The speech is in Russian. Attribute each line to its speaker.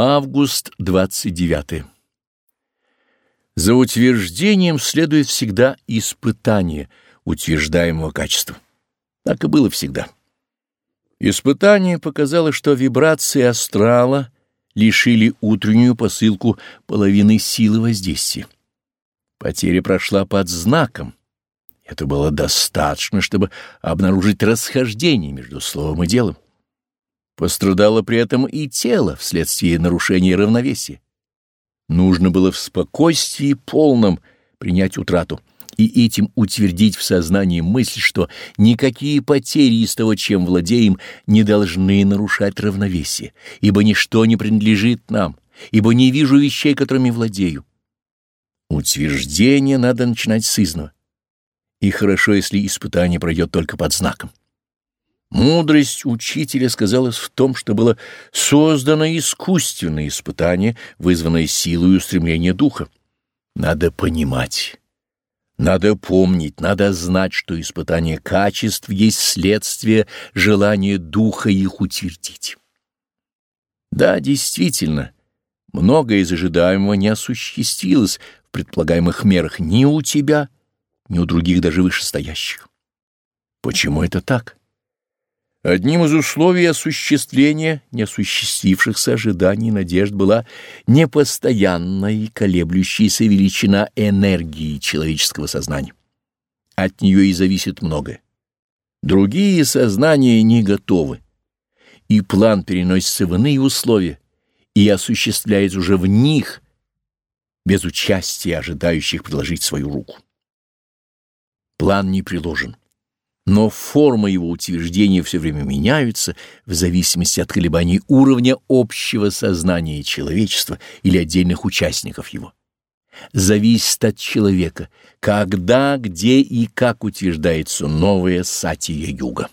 Speaker 1: Август 29. За утверждением следует всегда испытание утверждаемого качества. Так и было всегда. Испытание показало, что вибрации астрала лишили утреннюю посылку половины силы воздействия. Потеря прошла под знаком. Это было достаточно, чтобы обнаружить расхождение между словом и делом. Пострадало при этом и тело вследствие нарушения равновесия. Нужно было в спокойствии полном принять утрату и этим утвердить в сознании мысль, что никакие потери из того, чем владеем, не должны нарушать равновесие, ибо ничто не принадлежит нам, ибо не вижу вещей, которыми владею. Утверждение надо начинать с изного. И хорошо, если испытание пройдет только под знаком. Мудрость учителя сказалась в том, что было создано искусственное испытание, вызванное силой устремления духа. Надо понимать, надо помнить, надо знать, что испытание качеств есть следствие желания духа их утвердить. Да, действительно, многое из ожидаемого не осуществилось в предполагаемых мерах ни у тебя, ни у других даже вышестоящих. Почему это так? Одним из условий осуществления неосуществившихся ожиданий и надежд была непостоянная и колеблющаяся величина энергии человеческого сознания. От нее и зависит многое. Другие сознания не готовы, и план переносится в иные условия и осуществляется уже в них, без участия ожидающих приложить свою руку. План не приложен но форма его утверждения все время меняются в зависимости от колебаний уровня общего сознания человечества или отдельных участников его. Зависит от человека, когда, где и как утверждается новая сатия юга.